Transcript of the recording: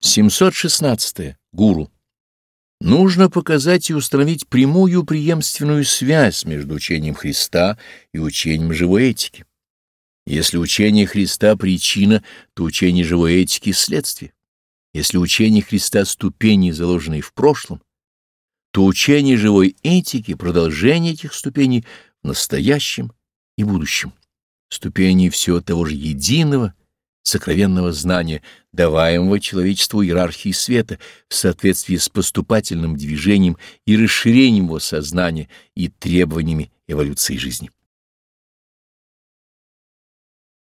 716. Гуру. Нужно показать и установить прямую преемственную связь между учением Христа и учением живой этики. Если учение Христа — причина, то учение живой этики — следствие. Если учение Христа — ступени, заложенные в прошлом, то учение живой этики — продолжение этих ступеней в настоящем и будущем. Ступени всего того же единого, сокровенного знания, даваемого человечеству иерархии света в соответствии с поступательным движением и расширением его сознания и требованиями эволюции жизни.